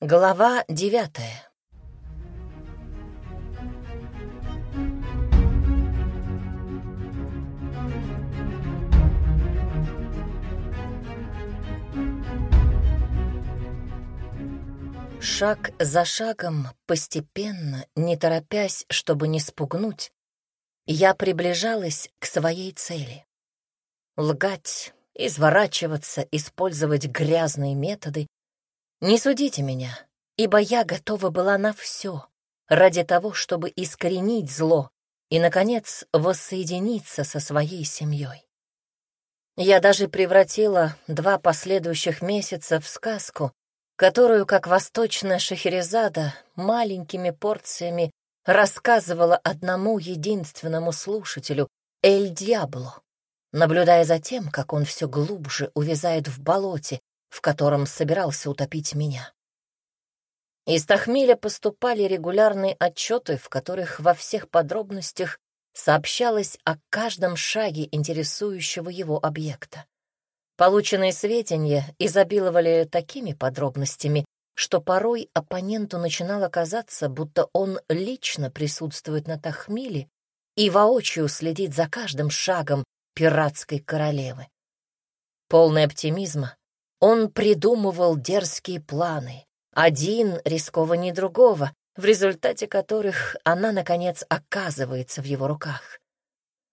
Глава девятая Шаг за шагом, постепенно, не торопясь, чтобы не спугнуть, я приближалась к своей цели. Лгать, изворачиваться, использовать грязные методы. Не судите меня, ибо я готова была на все ради того, чтобы искоренить зло и, наконец, воссоединиться со своей семьей. Я даже превратила два последующих месяца в сказку, которую, как восточная Шахерезада, маленькими порциями рассказывала одному единственному слушателю, Эль Дьябло, наблюдая за тем, как он все глубже увязает в болоте, в котором собирался утопить меня. Из Тахмиля поступали регулярные отчеты, в которых во всех подробностях сообщалось о каждом шаге интересующего его объекта. Полученные сведения изобиловали такими подробностями, что порой оппоненту начинало казаться, будто он лично присутствует на Тахмиле и воочию следит за каждым шагом пиратской королевы. Полный оптимизма, он придумывал дерзкие планы, один рискованнее другого, в результате которых она, наконец, оказывается в его руках.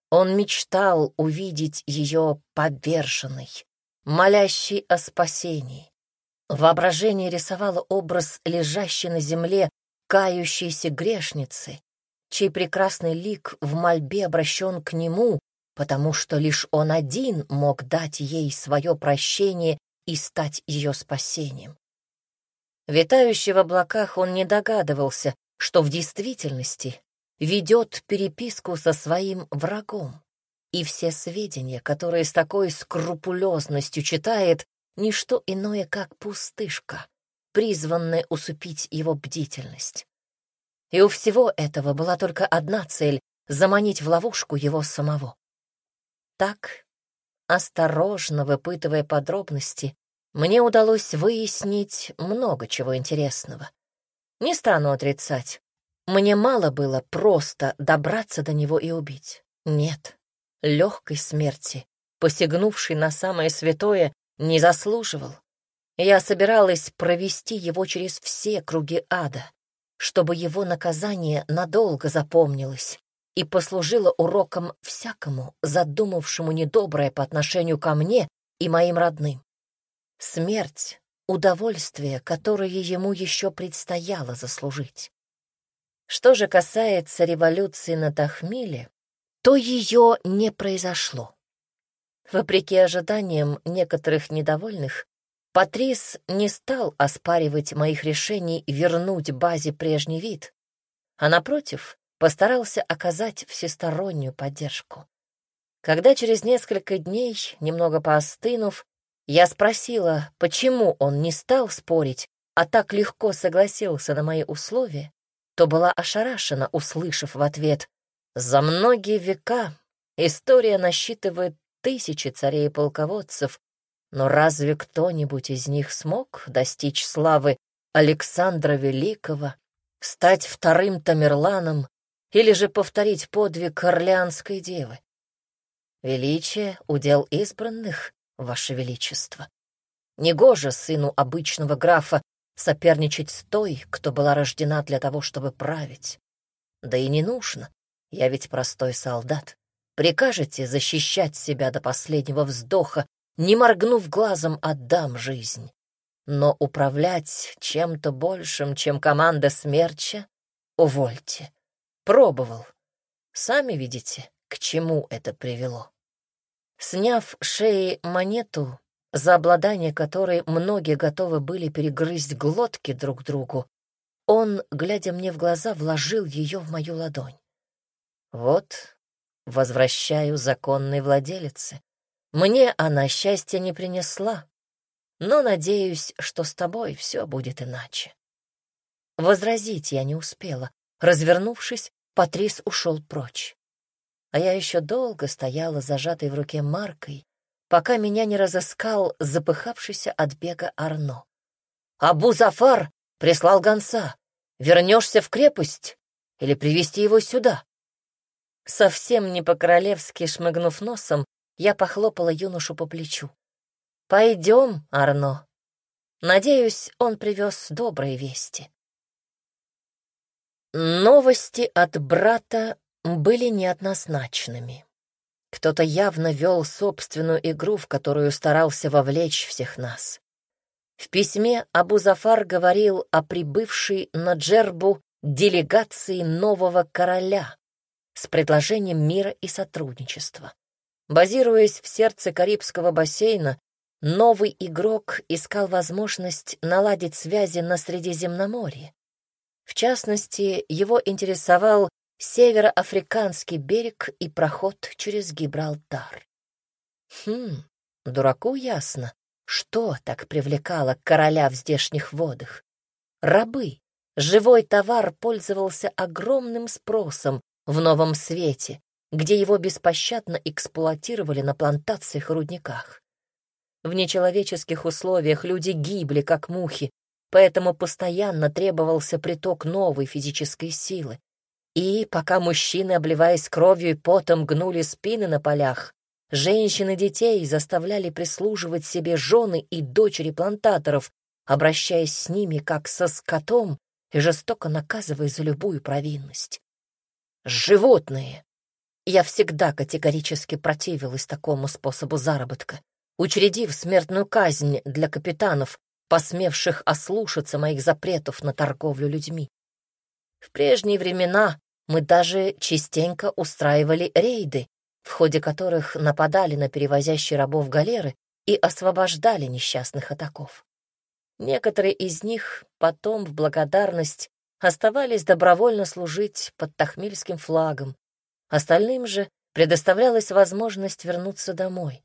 Он мечтал увидеть ее поверженной, молящей о спасении. Воображение рисовало образ лежащей на земле кающейся грешницы, чей прекрасный лик в мольбе обращен к нему, потому что лишь он один мог дать ей свое прощение и стать ее спасением. Витающий в облаках он не догадывался, что в действительности ведет переписку со своим врагом и все сведения, которые с такой скрупулезностью читает, — ничто иное, как пустышка, призванная усыпить его бдительность. И у всего этого была только одна цель — заманить в ловушку его самого. Так, осторожно выпытывая подробности, мне удалось выяснить много чего интересного. Не стану отрицать, мне мало было просто добраться до него и убить. Нет, легкой смерти, посягнувшей на самое святое, не заслуживал. Я собиралась провести его через все круги ада, чтобы его наказание надолго запомнилось и послужило уроком всякому, задумавшему недоброе по отношению ко мне и моим родным. Смерть — удовольствие, которое ему еще предстояло заслужить. Что же касается революции на Тахмиле, то ее не произошло. Вопреки ожиданиям некоторых недовольных, Патрис не стал оспаривать моих решений вернуть базе прежний вид, а, напротив, постарался оказать всестороннюю поддержку. Когда через несколько дней, немного поостынув, я спросила, почему он не стал спорить, а так легко согласился на мои условия, то была ошарашена, услышав в ответ за многие века история насчитывает тысячи царей и полководцев, но разве кто-нибудь из них смог достичь славы Александра Великого, стать вторым Тамерланом или же повторить подвиг Орлеанской девы? Величие — удел избранных, Ваше Величество. Негоже сыну обычного графа соперничать с той, кто была рождена для того, чтобы править. Да и не нужно. Я ведь простой солдат. Прикажете защищать себя до последнего вздоха, не моргнув глазом, отдам жизнь. Но управлять чем-то большим, чем команда смерча, увольте. Пробовал. Сами видите, к чему это привело. Сняв шеи монету, за обладание которой многие готовы были перегрызть глотки друг другу, он, глядя мне в глаза, вложил ее в мою ладонь. Вот, возвращаю законной владелице. Мне она счастья не принесла, но надеюсь, что с тобой все будет иначе. Возразить я не успела. Развернувшись, Патрис ушел прочь. А я еще долго стояла зажатой в руке маркой, пока меня не разыскал запыхавшийся от бега Арно. «Абу Зафар, Прислал гонца. Вернешься в крепость или привести его сюда?» Совсем не по-королевски шмыгнув носом, я похлопала юношу по плечу. «Пойдем, Арно. Надеюсь, он привез добрые вести». Новости от брата были неоднозначными. Кто-то явно вел собственную игру, в которую старался вовлечь всех нас. В письме Абу Зафар говорил о прибывшей на Джербу делегации нового короля с предложением мира и сотрудничества. Базируясь в сердце Карибского бассейна, новый игрок искал возможность наладить связи на Средиземноморье. В частности, его интересовал североафриканский берег и проход через Гибралтар. Хм, дураку ясно, что так привлекало короля в здешних водах. Рабы. Живой товар пользовался огромным спросом в новом свете, где его беспощадно эксплуатировали на плантациях и рудниках. В нечеловеческих условиях люди гибли, как мухи, поэтому постоянно требовался приток новой физической силы. И пока мужчины, обливаясь кровью и потом, гнули спины на полях, женщины детей заставляли прислуживать себе жены и дочери плантаторов, обращаясь с ними как со скотом и жестоко наказывая за любую провинность. Животные! Я всегда категорически противилась такому способу заработка, учредив смертную казнь для капитанов, посмевших ослушаться моих запретов на торговлю людьми. В прежние времена мы даже частенько устраивали рейды, в ходе которых нападали на перевозящие рабов галеры и освобождали несчастных атаков. Некоторые из них потом в благодарность оставались добровольно служить под тахмильским флагом, остальным же предоставлялась возможность вернуться домой.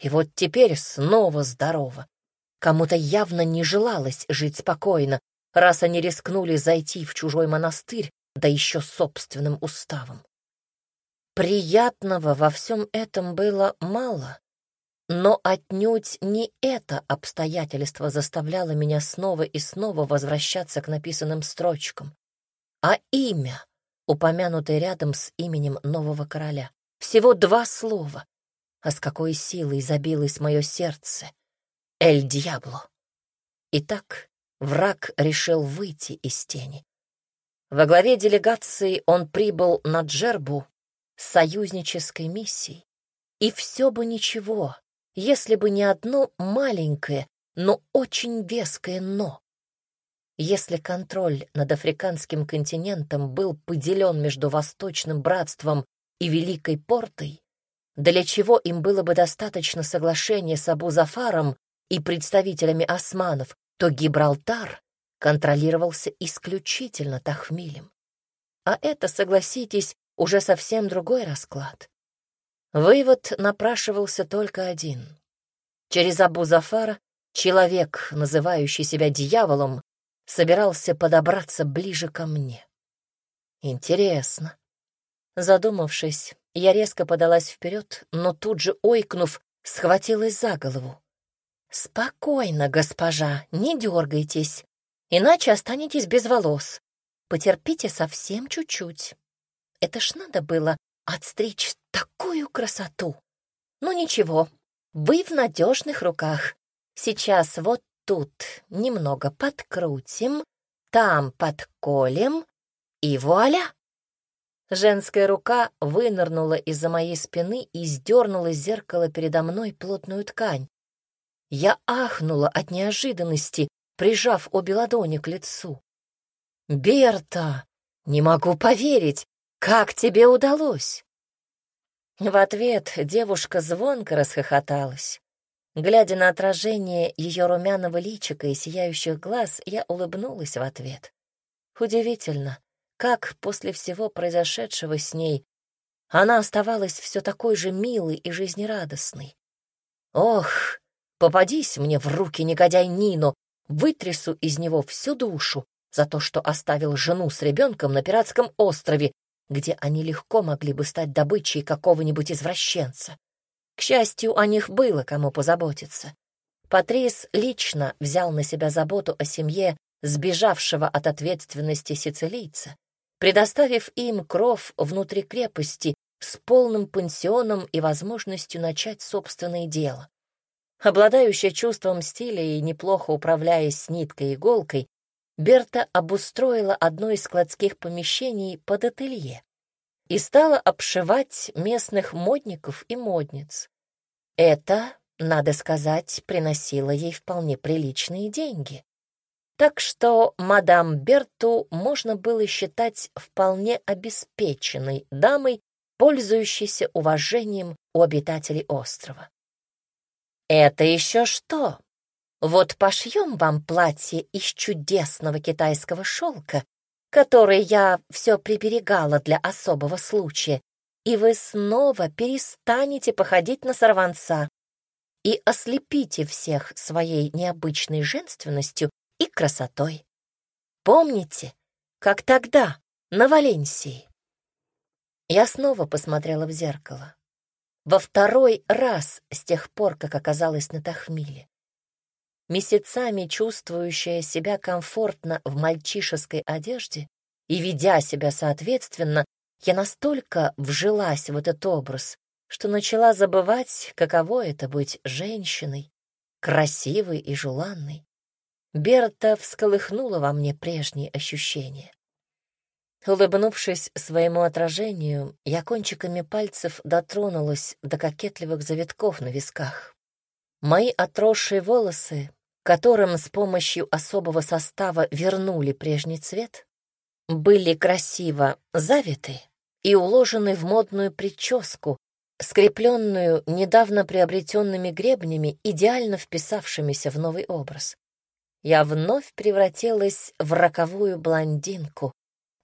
И вот теперь снова здорово. Кому-то явно не желалось жить спокойно, раз они рискнули зайти в чужой монастырь, да еще собственным уставом. Приятного во всем этом было мало, но отнюдь не это обстоятельство заставляло меня снова и снова возвращаться к написанным строчкам, а имя, упомянутое рядом с именем нового короля. Всего два слова, а с какой силой забилось мое сердце, Эль Дьябло. Итак, враг решил выйти из тени. Во главе делегации он прибыл на Джербу с союзнической миссией. И все бы ничего, если бы не одно маленькое, но очень веское «но». Если контроль над африканским континентом был поделен между Восточным Братством и Великой Портой, для чего им было бы достаточно соглашения с Абу Зафаром и представителями османов, то Гибралтар контролировался исключительно Тахмилем. А это, согласитесь, уже совсем другой расклад. Вывод напрашивался только один. Через Абу Зафара человек, называющий себя дьяволом, собирался подобраться ближе ко мне. Интересно. Задумавшись, я резко подалась вперед, но тут же, ойкнув, схватилась за голову. «Спокойно, госпожа, не дергайтесь, иначе останетесь без волос. Потерпите совсем чуть-чуть. Это ж надо было отстричь такую красоту. Ну ничего, вы в надежных руках. Сейчас вот тут немного подкрутим, там подколем, и вуаля!» Женская рука вынырнула из-за моей спины и сдернула с зеркала передо мной плотную ткань. Я ахнула от неожиданности, прижав обе ладони к лицу. «Берта, не могу поверить, как тебе удалось?» В ответ девушка звонко расхохоталась. Глядя на отражение ее румяного личика и сияющих глаз, я улыбнулась в ответ. Удивительно, как после всего произошедшего с ней она оставалась все такой же милой и жизнерадостной. Ох, Попадись мне в руки, негодяй Нино, вытрясу из него всю душу за то, что оставил жену с ребенком на пиратском острове, где они легко могли бы стать добычей какого-нибудь извращенца. К счастью, о них было кому позаботиться. Патрис лично взял на себя заботу о семье сбежавшего от ответственности сицилийца, предоставив им кров внутри крепости с полным пансионом и возможностью начать собственное дело. Обладающая чувством стиля и неплохо управляясь ниткой и иголкой, Берта обустроила одно из складских помещений под ателье и стала обшивать местных модников и модниц. Это, надо сказать, приносило ей вполне приличные деньги. Так что мадам Берту можно было считать вполне обеспеченной дамой, пользующейся уважением у обитателей острова. «Это еще что? Вот пошьем вам платье из чудесного китайского шелка, который я все приберегала для особого случая, и вы снова перестанете походить на сорванца и ослепите всех своей необычной женственностью и красотой. Помните, как тогда, на Валенсии? Я снова посмотрела в зеркало. Во второй раз с тех пор, как оказалась на Тахмиле. Месяцами чувствующая себя комфортно в мальчишеской одежде и ведя себя соответственно, я настолько вжилась в этот образ, что начала забывать, каково это быть женщиной, красивой и желанной. Берта всколыхнула во мне прежние ощущения. Улыбнувшись своему отражению, я кончиками пальцев дотронулась до кокетливых завитков на висках. Мои отросшие волосы, которым с помощью особого состава вернули прежний цвет, были красиво завиты и уложены в модную прическу, скрепленную недавно приобретенными гребнями, идеально вписавшимися в новый образ я вновь превратилась в роковую блондинку,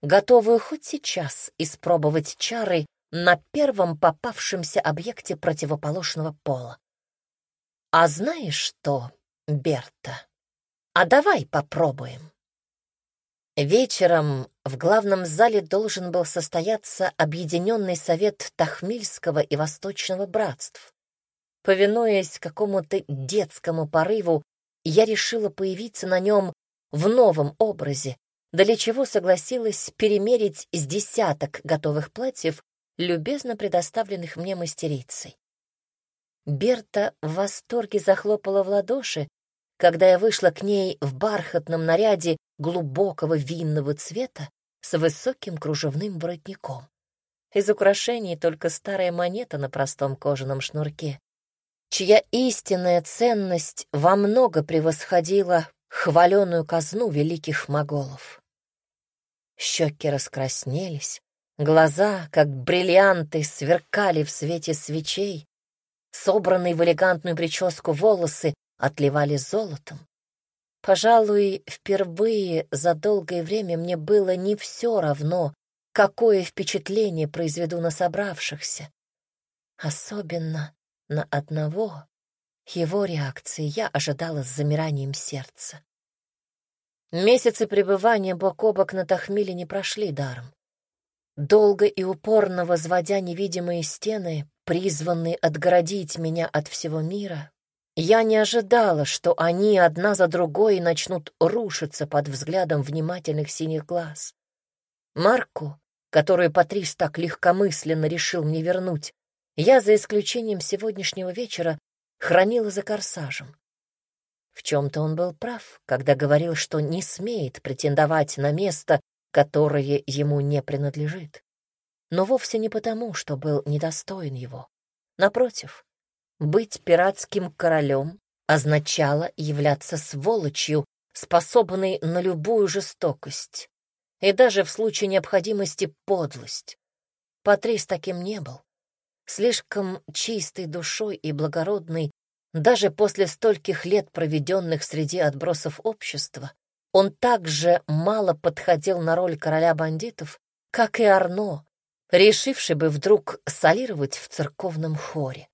готовую хоть сейчас испробовать чары на первом попавшемся объекте противоположного пола. А знаешь что, Берта? А давай попробуем. Вечером в главном зале должен был состояться объединенный совет Тахмильского и Восточного братств. Повинуясь какому-то детскому порыву, я решила появиться на нем в новом образе, для чего согласилась перемерить с десяток готовых платьев, любезно предоставленных мне мастерицей. Берта в восторге захлопала в ладоши, когда я вышла к ней в бархатном наряде глубокого винного цвета с высоким кружевным воротником. Из украшений только старая монета на простом кожаном шнурке, чья истинная ценность во много превосходила хваленую казну великих моголов. Щеки раскраснелись, глаза, как бриллианты, сверкали в свете свечей, собранные в элегантную прическу волосы отливали золотом. Пожалуй, впервые за долгое время мне было не все равно, какое впечатление произведу на собравшихся. Особенно на одного его реакции я ожидала с замиранием сердца. Месяцы пребывания бок о бок на Тахмиле не прошли даром. Долго и упорно возводя невидимые стены, призванные отгородить меня от всего мира, я не ожидала, что они одна за другой начнут рушиться под взглядом внимательных синих глаз. Марку, которую Патрис так легкомысленно решил мне вернуть, я, за исключением сегодняшнего вечера, хранила за корсажем. В чем-то он был прав, когда говорил, что не смеет претендовать на место, которое ему не принадлежит. Но вовсе не потому, что был недостоин его. Напротив, быть пиратским королем означало являться сволочью, способной на любую жестокость, и даже в случае необходимости подлость. Патрис таким не был слишком чистой душой и благородный, даже после стольких лет, проведенных среди отбросов общества, он также мало подходил на роль короля бандитов, как и Арно, решивший бы вдруг солировать в церковном хоре.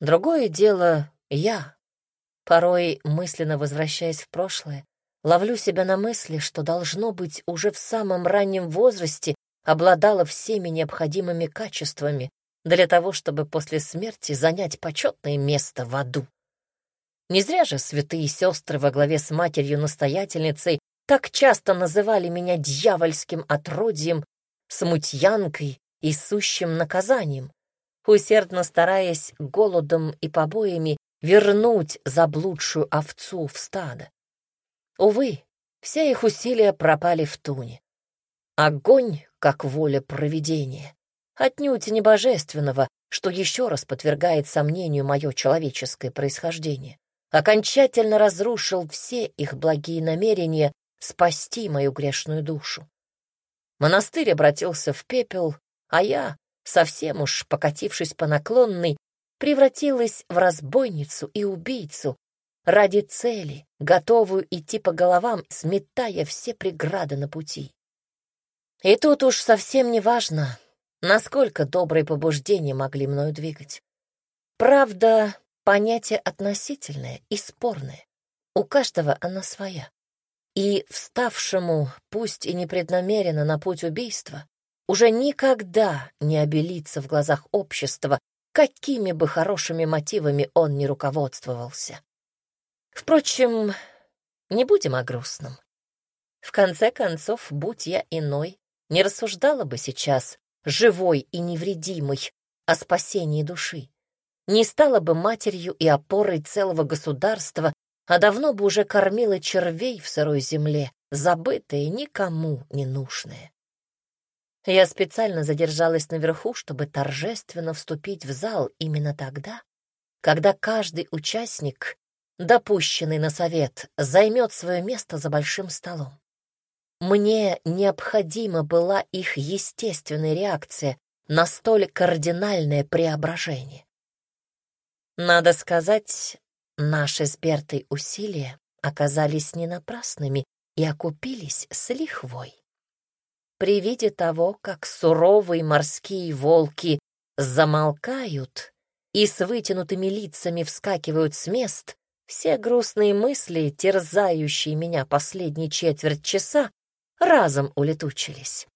Другое дело — я. Порой, мысленно возвращаясь в прошлое, ловлю себя на мысли, что, должно быть, уже в самом раннем возрасте обладала всеми необходимыми качествами, для того, чтобы после смерти занять почетное место в аду. Не зря же святые сестры во главе с матерью-настоятельницей так часто называли меня дьявольским отродьем, смутьянкой и сущим наказанием, усердно стараясь голодом и побоями вернуть заблудшую овцу в стадо. Увы, все их усилия пропали в туне. Огонь, как воля провидения, отнюдь не божественного, что еще раз подвергает сомнению мое человеческое происхождение, окончательно разрушил все их благие намерения спасти мою грешную душу. Монастырь обратился в пепел, а я, совсем уж покатившись по наклонной, превратилась в разбойницу и убийцу ради цели, готовую идти по головам, сметая все преграды на пути. И тут уж совсем не важно, насколько добрые побуждения могли мною двигать. Правда, понятие относительное и спорное. У каждого она своя. И вставшему, пусть и непреднамеренно, на путь убийства, уже никогда не обелиться в глазах общества, какими бы хорошими мотивами он ни руководствовался. Впрочем, не будем о грустном. В конце концов, будь я иной, не рассуждала бы сейчас, живой и невредимой, о спасении души. Не стала бы матерью и опорой целого государства, а давно бы уже кормила червей в сырой земле, забытые, никому не нужные. Я специально задержалась наверху, чтобы торжественно вступить в зал именно тогда, когда каждый участник, допущенный на совет, займет свое место за большим столом. Мне необходима была их естественная реакция на столь кардинальное преображение. Надо сказать, наши с Бертой усилия оказались не напрасными и окупились с лихвой. При виде того, как суровые морские волки замолкают и с вытянутыми лицами вскакивают с мест, все грустные мысли, терзающие меня последние четверть часа, разом улетучились.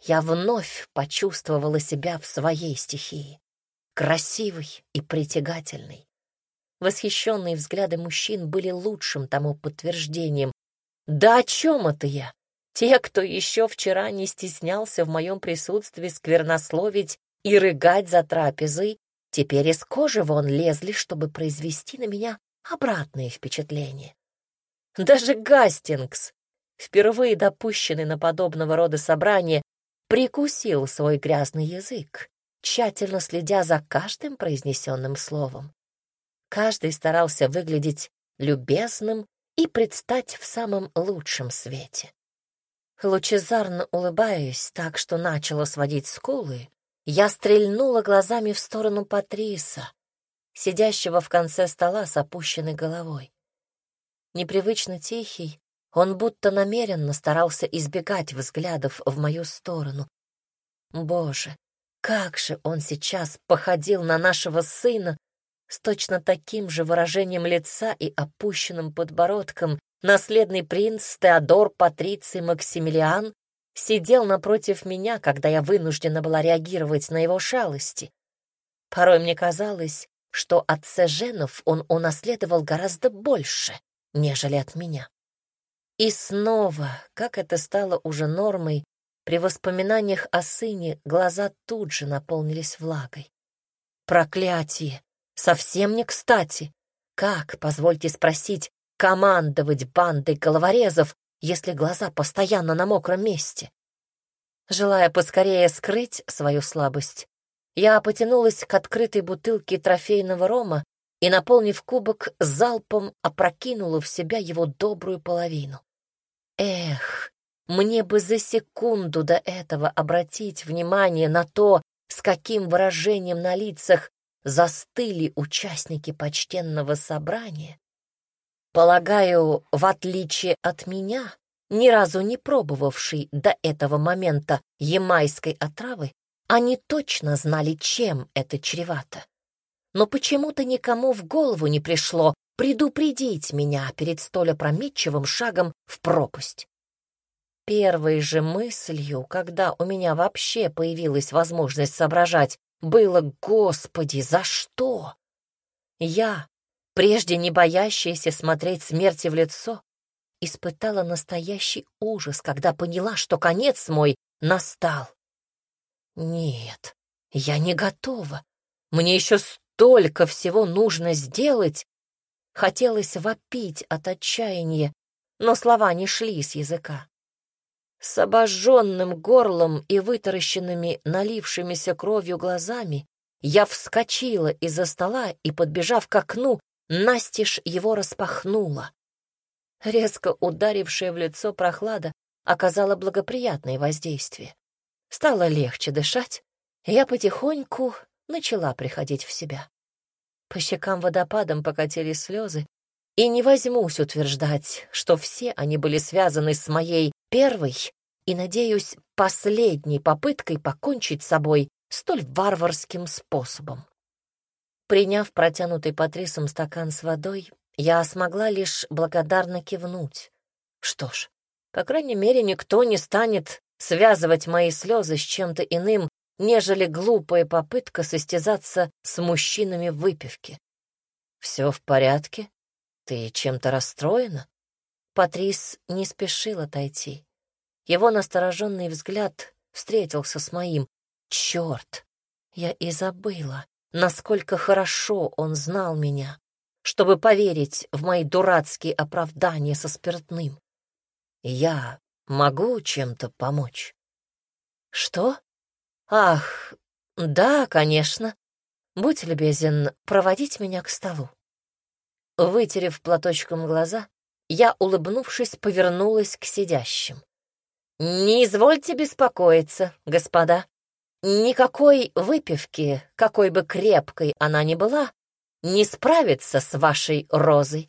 Я вновь почувствовала себя в своей стихии красивый и притягательный. Восхищенные взгляды мужчин были лучшим тому подтверждением. Да о чем это я? Те, кто еще вчера не стеснялся в моем присутствии сквернословить и рыгать за трапезой, теперь из кожи вон лезли, чтобы произвести на меня обратные впечатления. Даже Гастингс, впервые допущенный на подобного рода собрание, прикусил свой грязный язык тщательно следя за каждым произнесенным словом. Каждый старался выглядеть любезным и предстать в самом лучшем свете. Лучезарно улыбаясь так, что начало сводить скулы, я стрельнула глазами в сторону Патриса, сидящего в конце стола с опущенной головой. Непривычно тихий, он будто намеренно старался избегать взглядов в мою сторону. Боже, как же он сейчас походил на нашего сына с точно таким же выражением лица и опущенным подбородком. Наследный принц Теодор Патриций Максимилиан сидел напротив меня, когда я вынуждена была реагировать на его шалости. Порой мне казалось, что от Сеженов он унаследовал гораздо больше, нежели от меня. И снова, как это стало уже нормой, при воспоминаниях о сыне глаза тут же наполнились влагой. Проклятие! Совсем не кстати! Как, позвольте спросить, командовать бандой головорезов, если глаза постоянно на мокром месте? Желая поскорее скрыть свою слабость, я потянулась к открытой бутылке трофейного рома и, наполнив кубок, залпом опрокинула в себя его добрую половину. Эх, мне бы за секунду до этого обратить внимание на то, с каким выражением на лицах застыли участники почтенного собрания. Полагаю, в отличие от меня, ни разу не пробовавший до этого момента ямайской отравы, они точно знали, чем это чревато. Но почему-то никому в голову не пришло предупредить меня перед столь опрометчивым шагом в пропасть. Первой же мыслью, когда у меня вообще появилась возможность соображать, было «Господи, за что?» Я, прежде не боящаяся смотреть смерти в лицо, испытала настоящий ужас, когда поняла, что конец мой настал. Нет, я не готова. Мне еще столько всего нужно сделать. Хотелось вопить от отчаяния, но слова не шли с языка. С обожженным горлом и вытаращенными, налившимися кровью глазами я вскочила из-за стола и, подбежав к окну, настежь его распахнула. Резко ударившая в лицо прохлада оказала благоприятное воздействие. Стало легче дышать, и я потихоньку начала приходить в себя. По щекам водопадом покатились слезы, и не возьмусь утверждать, что все они были связаны с моей первой и, надеюсь, последней попыткой покончить с собой столь варварским способом. Приняв протянутый Патрисом стакан с водой, я смогла лишь благодарно кивнуть. Что ж, по крайней мере, никто не станет связывать мои слезы с чем-то иным, нежели глупая попытка состязаться с мужчинами в выпивке. «Все в порядке? Ты чем-то расстроена?» Патрис не спешил отойти. Его настороженный взгляд встретился с моим. Черт! Я и забыла, насколько хорошо он знал меня чтобы поверить в мои дурацкие оправдания со спиртным. Я могу чем-то помочь? Что? Ах, да, конечно. Будь любезен проводить меня к столу. Вытерев платочком глаза, я, улыбнувшись, повернулась к сидящим. «Не извольте беспокоиться, господа. Никакой выпивки, какой бы крепкой она ни была, не справится с вашей розой.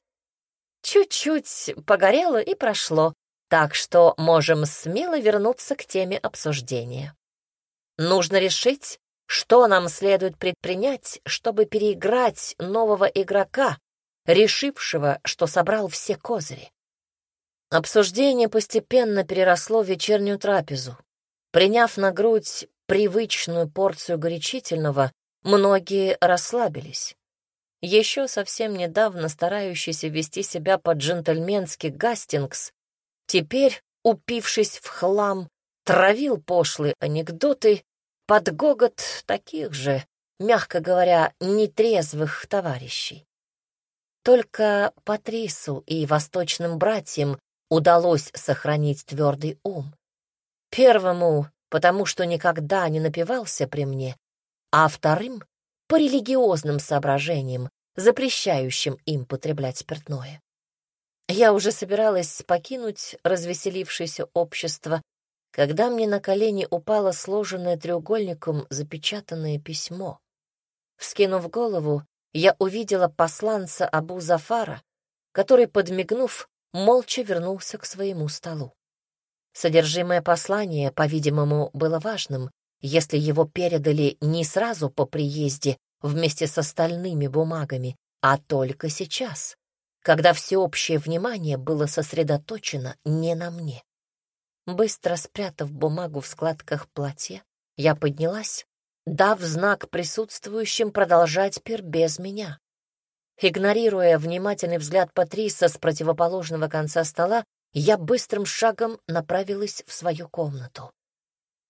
Чуть-чуть погорело и прошло, так что можем смело вернуться к теме обсуждения. Нужно решить, что нам следует предпринять, чтобы переиграть нового игрока, решившего, что собрал все козыри. Обсуждение постепенно переросло в вечернюю трапезу. Приняв на грудь привычную порцию горячительного, многие расслабились. Еще совсем недавно старающийся вести себя по-джентльменски Гастингс, теперь, упившись в хлам, травил пошлые анекдоты под гогот таких же, мягко говоря, нетрезвых товарищей. Только Патрису и восточным братьям удалось сохранить твердый ум. Первому, потому что никогда не напивался при мне, а вторым по религиозным соображениям, запрещающим им потреблять спиртное. Я уже собиралась покинуть развеселившееся общество, когда мне на колени упало сложенное треугольником запечатанное письмо. Вскинув голову, я увидела посланца Абу Зафара, который, подмигнув, молча вернулся к своему столу. Содержимое послания, по-видимому, было важным, если его передали не сразу по приезде вместе с остальными бумагами, а только сейчас, когда всеобщее внимание было сосредоточено не на мне. Быстро спрятав бумагу в складках платья, я поднялась, дав знак присутствующим продолжать пир без меня. Игнорируя внимательный взгляд Патриса с противоположного конца стола, я быстрым шагом направилась в свою комнату.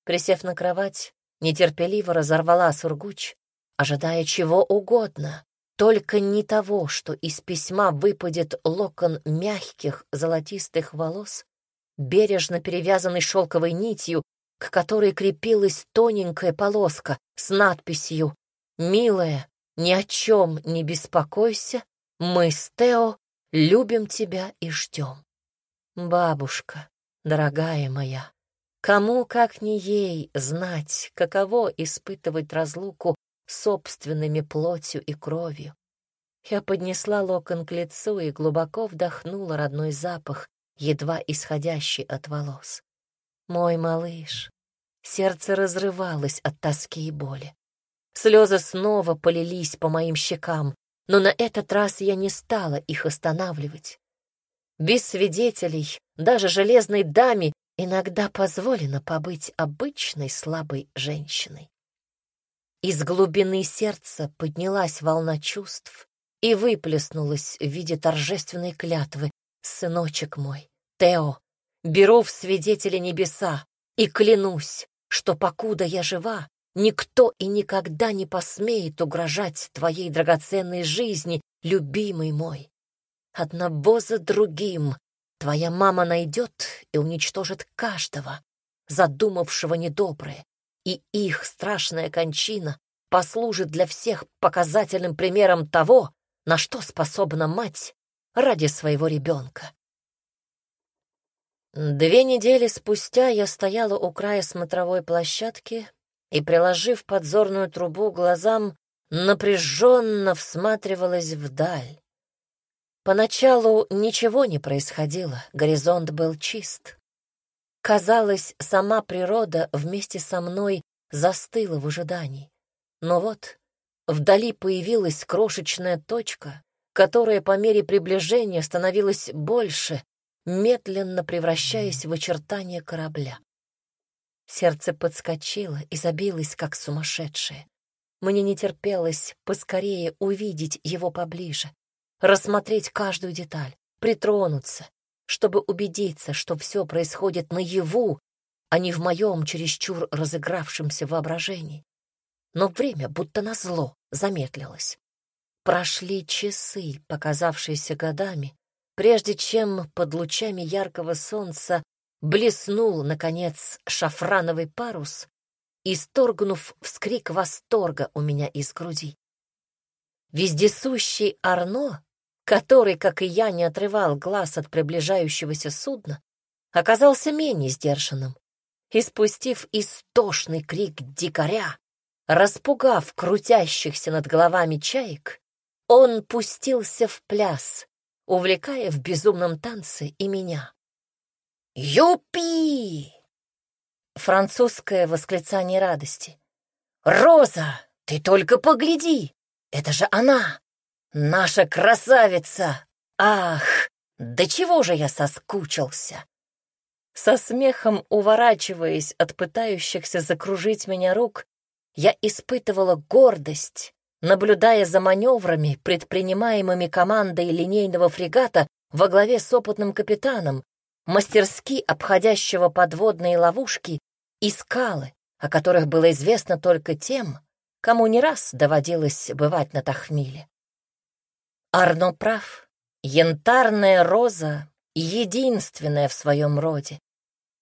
Присев на кровать, нетерпеливо разорвала сургуч, ожидая чего угодно, только не того, что из письма выпадет локон мягких золотистых волос, бережно перевязанный шелковой нитью, к которой крепилась тоненькая полоска с надписью «Милая, ни о чем не беспокойся, мы с Тео любим тебя и ждем». Бабушка, дорогая моя, Кому, как не ей, знать, каково испытывать разлуку собственными плотью и кровью. Я поднесла локон к лицу и глубоко вдохнула родной запах, едва исходящий от волос. Мой малыш. Сердце разрывалось от тоски и боли. Слезы снова полились по моим щекам, но на этот раз я не стала их останавливать. Без свидетелей, даже железной даме иногда позволено побыть обычной слабой женщиной. Из глубины сердца поднялась волна чувств, и выплеснулась в виде торжественной клятвы. «Сыночек мой, Тео, беру в свидетели небеса и клянусь, что покуда я жива, никто и никогда не посмеет угрожать твоей драгоценной жизни, любимый мой. Одного за другим твоя мама найдет и уничтожит каждого, задумавшего недоброе, и их страшная кончина послужит для всех показательным примером того, на что способна мать ради своего ребенка. Две недели спустя я стояла у края смотровой площадки и, приложив подзорную трубу глазам, напряженно всматривалась вдаль. Поначалу ничего не происходило, горизонт был чист. Казалось, сама природа вместе со мной застыла в ожидании. Но вот вдали появилась крошечная точка, которая по мере приближения становилась больше, медленно превращаясь в очертания корабля. Сердце подскочило и забилось, как сумасшедшее. Мне не терпелось поскорее увидеть его поближе, рассмотреть каждую деталь, притронуться, чтобы убедиться, что все происходит наяву, а не в моем чересчур разыгравшемся воображении. Но время будто назло замедлилось. Прошли часы, показавшиеся годами, прежде чем под лучами яркого солнца блеснул, наконец, шафрановый парус, исторгнув вскрик восторга у меня из груди. Вездесущий Арно, который, как и я, не отрывал глаз от приближающегося судна, оказался менее сдержанным и, спустив истошный крик дикаря, Распугав крутящихся над головами чаек, он пустился в пляс, увлекая в безумном танце и меня. «Юпи!» Французское восклицание радости. «Роза, ты только погляди! Это же она! Наша красавица! Ах, до чего же я соскучился!» Со смехом уворачиваясь от пытающихся закружить меня рук, я испытывала гордость, наблюдая за маневрами, предпринимаемыми командой линейного фрегата во главе с опытным капитаном, мастерски обходящего подводные ловушки и скалы, о которых было известно только тем, кому не раз доводилось бывать на Тахмиле. Арно прав. Янтарная роза — единственная в своем роде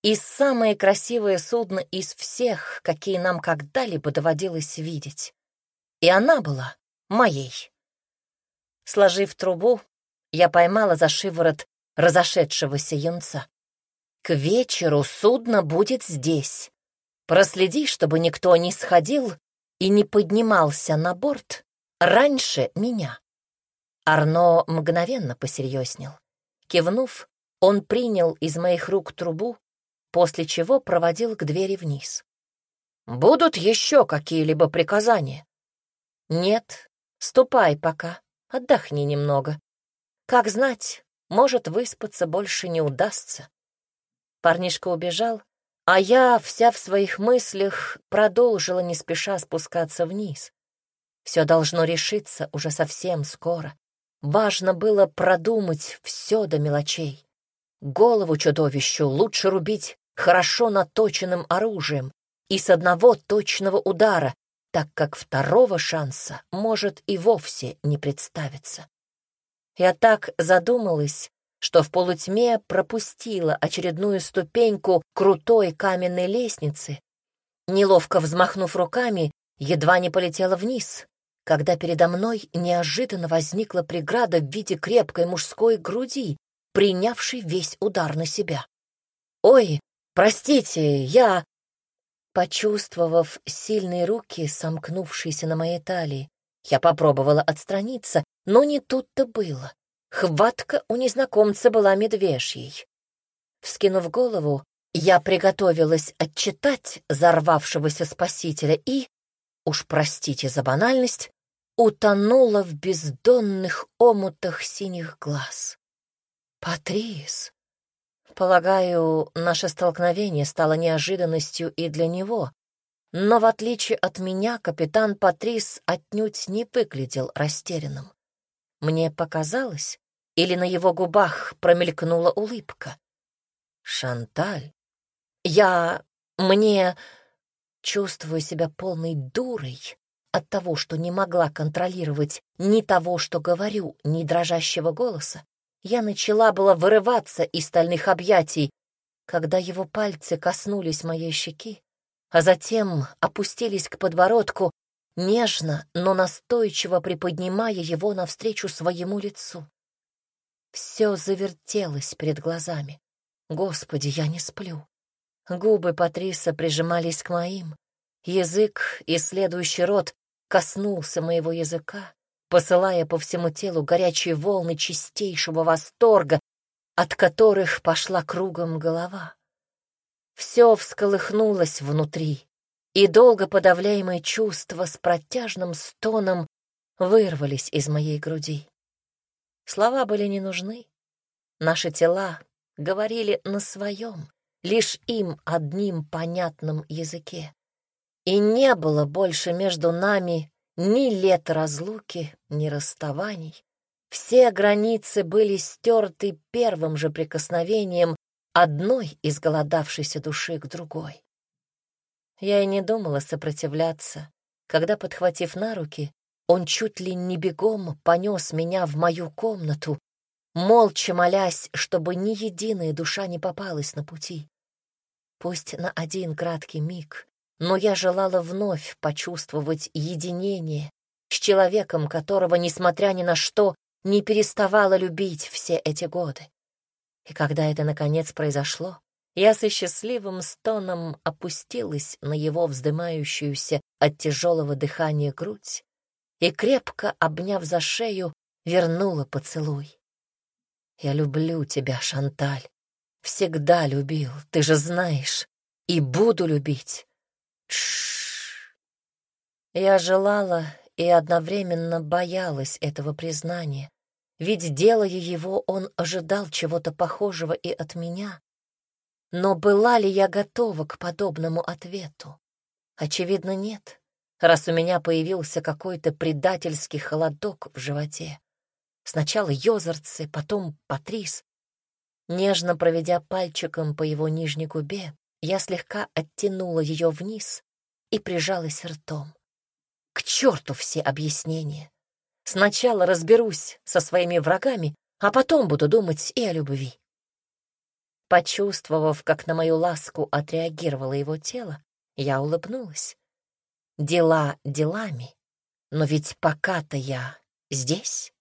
и самое красивое судно из всех, какие нам когда-либо доводилось видеть. И она была моей. Сложив трубу, я поймала за шиворот разошедшегося юнца. К вечеру судно будет здесь. Проследи, чтобы никто не сходил и не поднимался на борт раньше меня. Арно мгновенно посерьезнел. Кивнув, он принял из моих рук трубу после чего проводил к двери вниз. «Будут еще какие-либо приказания?» «Нет, ступай пока, отдохни немного. Как знать, может, выспаться больше не удастся». Парнишка убежал, а я, вся в своих мыслях, продолжила не спеша спускаться вниз. Все должно решиться уже совсем скоро. Важно было продумать все до мелочей. Голову чудовищу лучше рубить хорошо наточенным оружием и с одного точного удара, так как второго шанса может и вовсе не представиться. Я так задумалась, что в полутьме пропустила очередную ступеньку крутой каменной лестницы, неловко взмахнув руками, едва не полетела вниз, когда передо мной неожиданно возникла преграда в виде крепкой мужской груди, принявшей весь удар на себя. «Ой, Простите, я...» Почувствовав сильные руки, сомкнувшиеся на моей талии, я попробовала отстраниться, но не тут-то было. Хватка у незнакомца была медвежьей. Вскинув голову, я приготовилась отчитать взорвавшегося спасителя и, уж простите за банальность, утонула в бездонных омутах синих глаз. «Патрис!» Полагаю, наше столкновение стало неожиданностью и для него, но в отличие от меня капитан Патрис отнюдь не выглядел растерянным. Мне показалось, или на его губах промелькнула улыбка. «Шанталь, я... мне...» Чувствую себя полной дурой от того, что не могла контролировать ни того, что говорю, ни дрожащего голоса. Я начала было вырываться из стальных объятий, когда его пальцы коснулись моей щеки, а затем опустились к подбородку, нежно, но настойчиво приподнимая его навстречу своему лицу. Все завертелось перед глазами. Господи, я не сплю. Губы Патриса прижимались к моим. Язык и следующий рот коснулся моего языка, посылая по всему телу горячие волны чистейшего восторга, от которых пошла кругом голова. Все всколыхнулось внутри, и долго подавляемые чувства с протяжным стоном вырвались из моей груди. Слова были не нужны. Наши тела говорили на своем, лишь им одним понятном языке. И не было больше между нами ни лет разлуки, ни расставаний. Все границы были стерты первым же прикосновением одной изголодавшейся души к другой. Я и не думала сопротивляться, когда, подхватив на руки, он чуть ли не бегом понес меня в мою комнату, молча молясь, чтобы ни единая душа не попалась на пути. Пусть на один краткий миг, но я желала вновь почувствовать единение с человеком, которого, несмотря ни на что, не переставала любить все эти годы. И когда это, наконец, произошло, я со счастливым стоном опустилась на его вздымающуюся от тяжелого дыхания грудь и, крепко обняв за шею, вернула поцелуй. «Я люблю тебя, Шанталь, всегда любил, ты же знаешь, и буду любить». Тш. Я желала и одновременно боялась этого признания, ведь, делая его, он ожидал чего-то похожего и от меня. Но была ли я готова к подобному ответу? Очевидно, нет, раз у меня появился какой-то предательский холодок в животе. Сначала Йозерцы, потом Патрис. Нежно проведя пальчиком по его нижней губе, я слегка оттянула ее вниз и прижалась ртом. К черту все объяснения. Сначала разберусь со своими врагами, а потом буду думать и о любви. Почувствовав, как на мою ласку отреагировало его тело, я улыбнулась. Дела делами, но ведь пока-то я здесь.